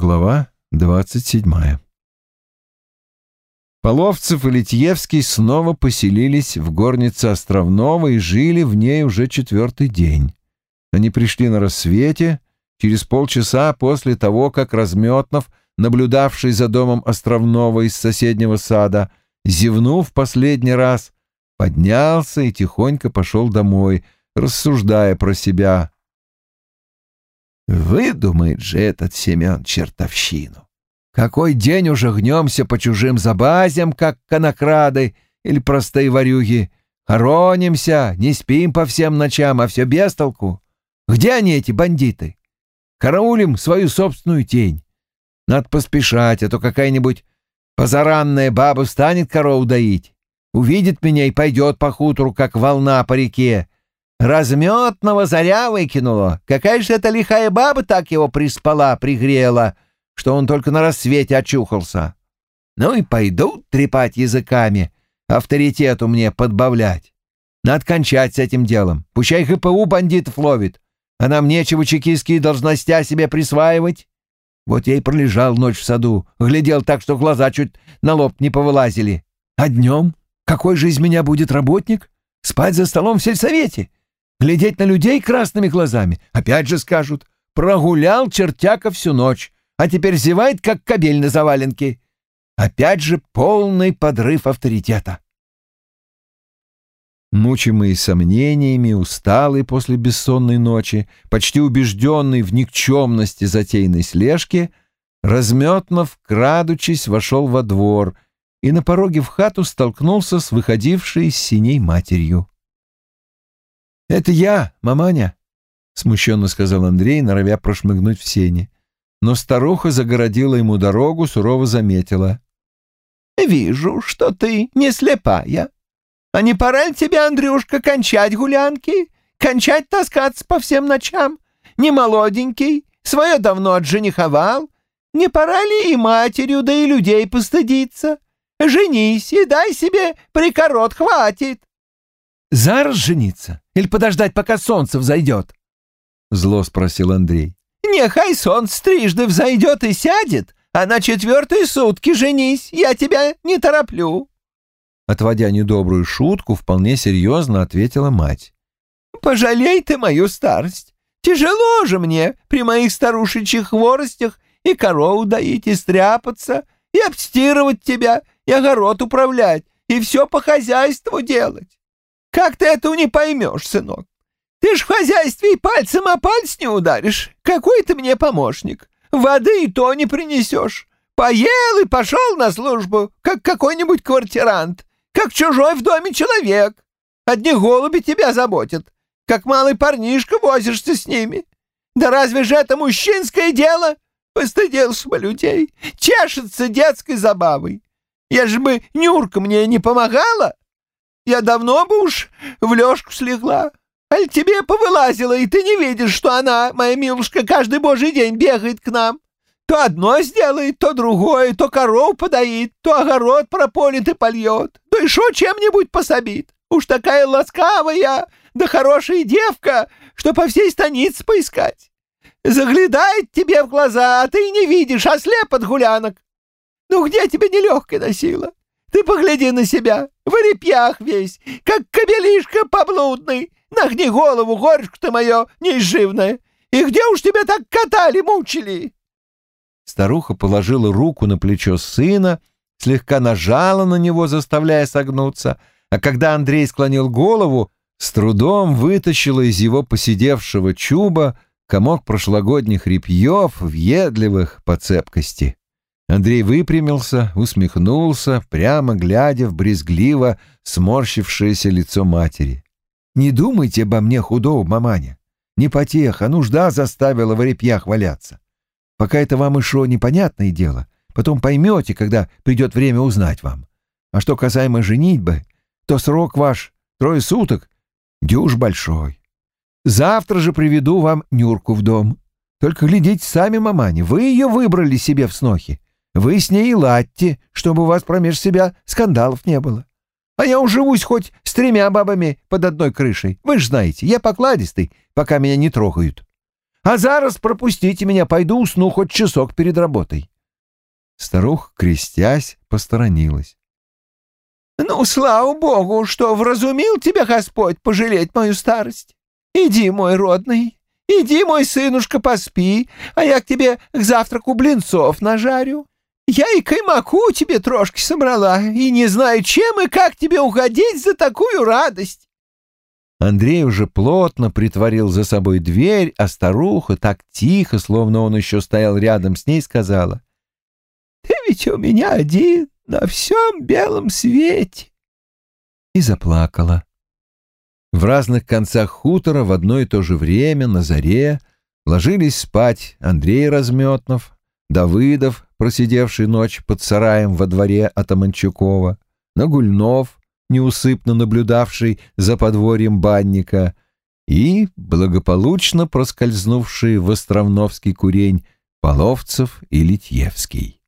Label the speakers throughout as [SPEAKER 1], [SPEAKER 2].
[SPEAKER 1] Глава двадцать седьмая. Половцев и Литьевский снова поселились в горнице Островного и жили в ней уже четвертый день. Они пришли на рассвете, через полчаса после того, как Разметнов, наблюдавший за домом Островного из соседнего сада, зевнув последний раз, поднялся и тихонько пошел домой, рассуждая про себя. Выдумает же этот Семен чертовщину. Какой день уже гнемся по чужим забазям, как конокрады или простые ворюги. Хоронимся, не спим по всем ночам, а все без толку. Где они, эти бандиты? Караулим свою собственную тень. Надо поспешать, а то какая-нибудь позаранная баба станет корову доить, увидит меня и пойдет по хутору, как волна по реке, Разметного заря выкинуло. Какая же это лихая баба так его приспала, пригрела, что он только на рассвете очухался. Ну и пойдут трепать языками, авторитету мне подбавлять. Надо кончать с этим делом. Пущай ГПУ бандитов ловит, а нам нечего чекистские должностя себе присваивать. Вот я и пролежал ночь в саду, глядел так, что глаза чуть на лоб не повылазили. А днем? Какой же из меня будет работник? Спать за столом в сельсовете? Глядеть на людей красными глазами. Опять же скажут, прогулял чертяка всю ночь, а теперь зевает, как кобель на заваленке. Опять же полный подрыв авторитета. Мучимый сомнениями, усталый после бессонной ночи, почти убежденный в никчемности затейной слежки, Разметнов, крадучись, вошел во двор и на пороге в хату столкнулся с выходившей из синей матерью. «Это я, маманя», — смущенно сказал Андрей, норовя прошмыгнуть в сене. Но старуха загородила ему дорогу, сурово заметила. «Вижу, что ты не слепая. А не пора ли тебе, Андрюшка, кончать гулянки? Кончать таскаться по всем ночам? Не молоденький, свое давно отжениховал. Не пора ли и матерью, да и людей постыдиться? Женись и дай себе прикорот, хватит». «Зараз жениться? Или подождать, пока солнце взойдет?» Зло спросил Андрей. «Нехай солнце трижды взойдет и сядет, а на четвертые сутки женись, я тебя не тороплю». Отводя недобрую шутку, вполне серьезно ответила мать. «Пожалей ты мою старость. Тяжело же мне при моих старушечьих хворостях и корову доить, и стряпаться, и обстирывать тебя, и огород управлять, и все по хозяйству делать. Как ты этого не поймешь, сынок? Ты ж в хозяйстве и пальцем о пальц не ударишь. Какой ты мне помощник? Воды и то не принесешь. Поел и пошел на службу, как какой-нибудь квартирант, как чужой в доме человек. Одни голуби тебя заботят, как малый парнишка возишься с ними. Да разве же это мужчинское дело? Постыдился бы людей, чешется детской забавой. Я же бы Нюрка мне не помогала, я давно бы уж в лёжку слегла. Аль тебе повылазила, и ты не видишь, что она, моя милушка, каждый божий день бегает к нам. То одно сделает, то другое, то коров подоит, то огород прополит и польет, то еще чем-нибудь пособит. Уж такая ласкавая, да хорошая девка, что по всей станице поискать. Заглядает тебе в глаза, а ты не видишь, а слеп от гулянок. Ну где тебе нелегкая носила? Ты погляди на себя, в репьях весь, как кобелишка поблудный. Нагни голову, горюшка ты мое неизживное. И где уж тебя так катали, мучили?» Старуха положила руку на плечо сына, слегка нажала на него, заставляя согнуться, а когда Андрей склонил голову, с трудом вытащила из его посидевшего чуба комок прошлогодних репьев, въедливых по цепкости. Андрей выпрямился, усмехнулся, прямо глядя в брезгливо сморщившееся лицо матери. «Не думайте обо мне худого, маманя. Не потеха, нужда заставила в репьях валяться. Пока это вам и шо непонятное дело, потом поймете, когда придет время узнать вам. А что касаемо женитьбы, то срок ваш трое суток, дюж большой. Завтра же приведу вам Нюрку в дом. Только глядите сами, маманя, вы ее выбрали себе в снохи. Вы с ней ладьте, чтобы у вас промеж себя скандалов не было. А я уживусь хоть с тремя бабами под одной крышей. Вы же знаете, я покладистый, пока меня не трогают. А зараз пропустите меня, пойду усну хоть часок перед работой. Старуха, крестясь, посторонилась. «Ну, слава богу, что вразумил тебя Господь пожалеть мою старость. Иди, мой родный, иди, мой сынушка, поспи, а я к тебе к завтраку блинцов нажарю. Я и каймаку тебе трошки собрала, и не знаю, чем и как тебе угодить за такую радость». Андрей уже плотно притворил за собой дверь, а старуха так тихо, словно он еще стоял рядом с ней, сказала. «Ты ведь у меня один на всем белом свете!» И заплакала. В разных концах хутора в одно и то же время, на заре, ложились спать Андрей Разметнов, Давыдов, просидевший ночь под сараем во дворе Атаманчукова, Нагульнов, неусыпно наблюдавший за подворьем банника, и благополучно проскользнувший в Островновский курень Половцев и Литьевский.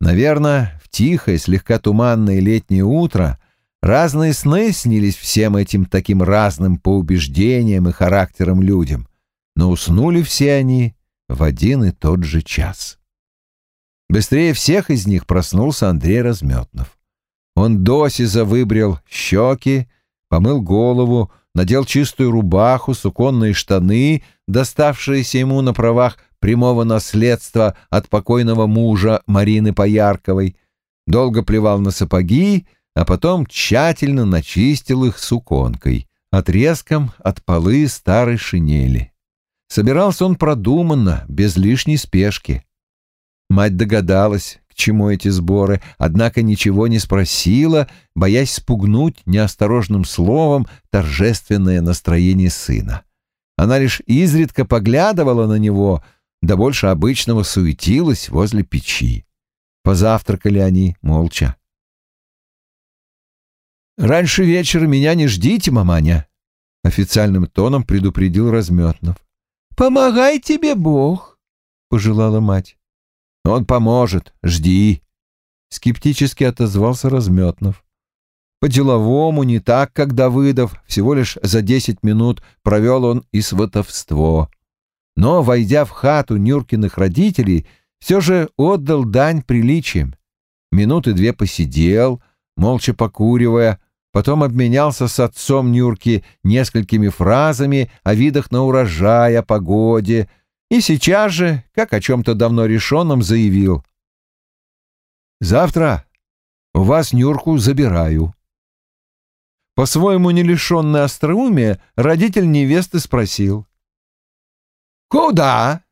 [SPEAKER 1] Наверное, в тихое, слегка туманное летнее утро разные сны снились всем этим таким разным по убеждениям и характерам людям, но уснули все они в один и тот же час. Быстрее всех из них проснулся Андрей Разметнов. Он досиза выбрил щеки, помыл голову, надел чистую рубаху, суконные штаны, доставшиеся ему на правах прямого наследства от покойного мужа Марины Поярковой, долго плевал на сапоги, а потом тщательно начистил их суконкой, отрезком от полы старой шинели. Собирался он продуманно, без лишней спешки. Мать догадалась, к чему эти сборы, однако ничего не спросила, боясь спугнуть неосторожным словом торжественное настроение сына. Она лишь изредка поглядывала на него, да больше обычного суетилась возле печи. Позавтракали они молча. «Раньше вечера меня не ждите, маманя», — официальным тоном предупредил Разметнов. «Помогай тебе Бог», — пожелала мать. «Он поможет, жди», — скептически отозвался Разметнов. По-деловому, не так, как Давыдов, всего лишь за десять минут провел он и сватовство. Но, войдя в хату Нюркиных родителей, все же отдал дань приличиям. Минуты две посидел, молча покуривая, потом обменялся с отцом Нюрки несколькими фразами о видах на урожай, о погоде, и сейчас же, как о чем-то давно решенном, заявил. «Завтра у вас Нюрку забираю». По-своему не остроумия, родитель невесты спросил. «Куда?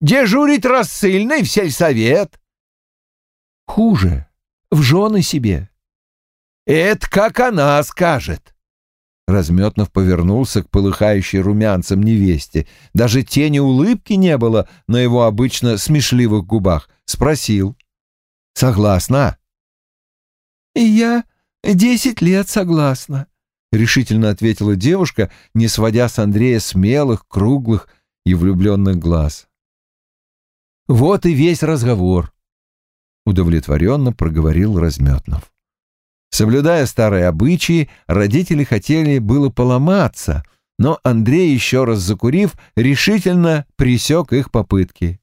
[SPEAKER 1] Дежурить рассыльный в сельсовет?» «Хуже. В жены себе. Это как она скажет. Разметнов повернулся к полыхающей румянцем невесте. Даже тени улыбки не было на его обычно смешливых губах. Спросил. «Согласна?» «Я десять лет согласна», — решительно ответила девушка, не сводя с Андрея смелых, круглых и влюбленных глаз. «Вот и весь разговор», — удовлетворенно проговорил Разметнов. Соблюдая старые обычаи, родители хотели было поломаться, но Андрей, еще раз закурив, решительно пресек их попытки.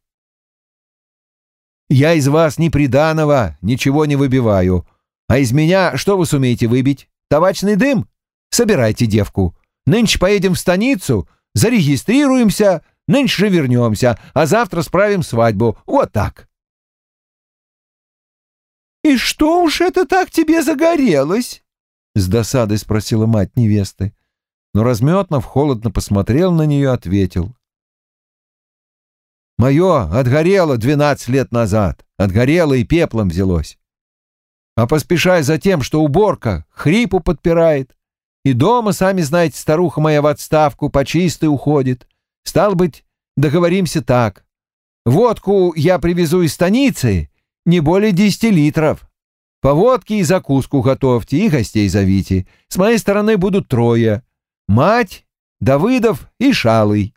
[SPEAKER 1] «Я из вас ни приданого, ничего не выбиваю. А из меня что вы сумеете выбить? Табачный дым? Собирайте девку. Нынче поедем в станицу, зарегистрируемся, нынче же вернемся, а завтра справим свадьбу. Вот так». «И что уж это так тебе загорелось?» — с досадой спросила мать невесты. Но Разметнов холодно посмотрел на нее, ответил. «Мое отгорело двенадцать лет назад, отгорело и пеплом взялось. А поспешай за тем, что уборка хрипу подпирает, и дома, сами знаете, старуха моя в отставку по чистой уходит. Стал быть, договоримся так. Водку я привезу из станицы, не более десяти литров. По водке и закуску готовьте, и гостей зовите. С моей стороны будут трое. Мать, Давыдов и Шалый.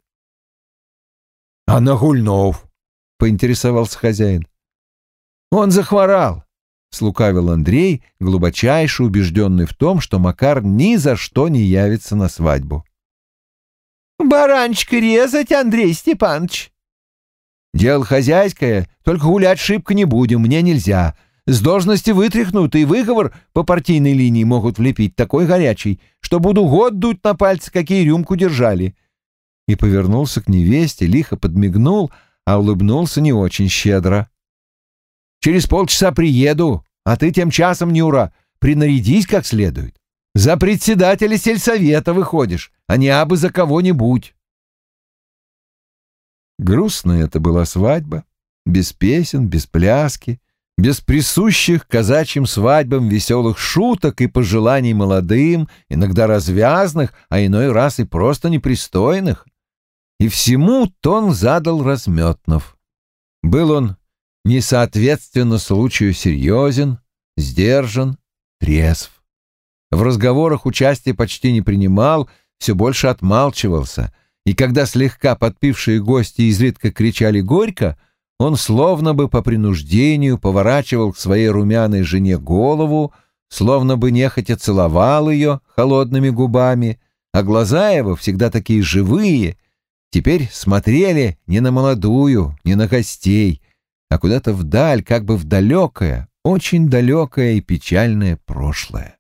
[SPEAKER 1] — А Нагульнов? — поинтересовался хозяин. — Он захворал, — слукавил Андрей, глубочайше убежденный в том, что Макар ни за что не явится на свадьбу.
[SPEAKER 2] Баранчика резать, Андрей Степанович.
[SPEAKER 1] Дело хозяйское, только гулять шибко не будем, мне нельзя. С должности вытряхнут, и выговор по партийной линии могут влепить такой горячий, что буду год дуть на пальцы, какие рюмку держали. И повернулся к невесте, лихо подмигнул, а улыбнулся не очень щедро. Через полчаса приеду, а ты тем часом, Нюра, принарядись как следует. За председателя сельсовета выходишь, а не абы за кого-нибудь. Грустная это была свадьба, без песен, без пляски, без присущих казачьим свадьбам веселых шуток и пожеланий молодым, иногда развязных, а иной раз и просто непристойных. И всему тон задал Разметнов. Был он несоответственно случаю серьезен, сдержан, трезв. В разговорах участия почти не принимал, все больше отмалчивался, и когда слегка подпившие гости изредка кричали «Горько!», он словно бы по принуждению поворачивал к своей румяной жене голову, словно бы нехотя целовал ее холодными губами, а глаза его, всегда такие живые, теперь смотрели не на молодую, не на гостей, а куда-то вдаль, как бы в далекое, очень далекое и печальное прошлое.